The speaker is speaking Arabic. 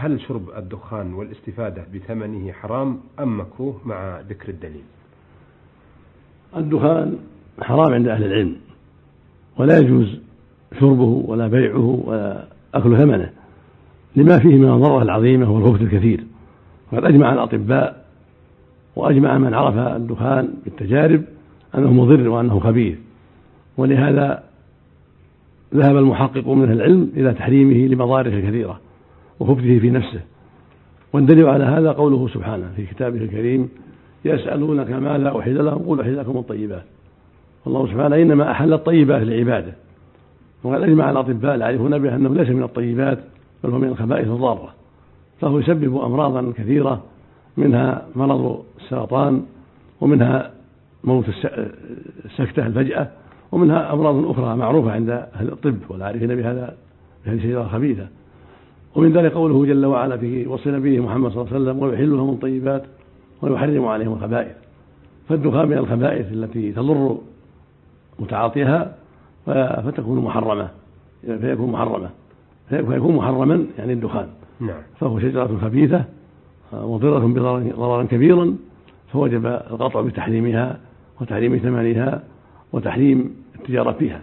هل شرب الدخان والاستفادة بثمنه حرام أم مكروه مع ذكر الدليل؟ الدخان حرام عند أهل العلم ولا يجوز شربه ولا بيعه ولا أكل ثمنه لما فيه من الضرر العظيمة والخبث الكثير. وقد أجمع الأطباء وأجمع من عرف الدخان بالتجارب أنه مضر وأنه خبيث. ولهذا ذهب المحقق من العلم إلى تحريمه لمضاره الكثيرة وخبثه في نفسه. والدليل على هذا قوله سبحانه في كتابه الكريم يسألونك ماذا أحل لهم؟ قل أحل لكم الطيبات. والله سبحانه إنما أحل الطيبات لعباده. وقد أجمع الأطباء العارفون به أنه ليس من الطيبات بل هو من الخبائث الضارة. فهو يسبب أمراضا كثيرة منها مرض السرطان ومنها موت السكتة الفجأة ومنها أمراض أخرى معروفة عند أهل الطب والعارفين بهذا بهذه الشجرة الخبيثة. ومن ذلك قوله جل وعلا في وصف نبيه محمد صلى الله عليه وسلم ويحل لهم الطيبات ويحرم عليهم الخبائث. فالدخان من الخبائث التي تضر متعاطيها فتكون محرمة فيكون محرمة فيكون محرما يعني الدخان. نعم. فهو شجرة خبيثة مضرة بضررا كبيرا فوجب القطع بتحريمها وتحريم ثمنها وتحريم التجارة فيها.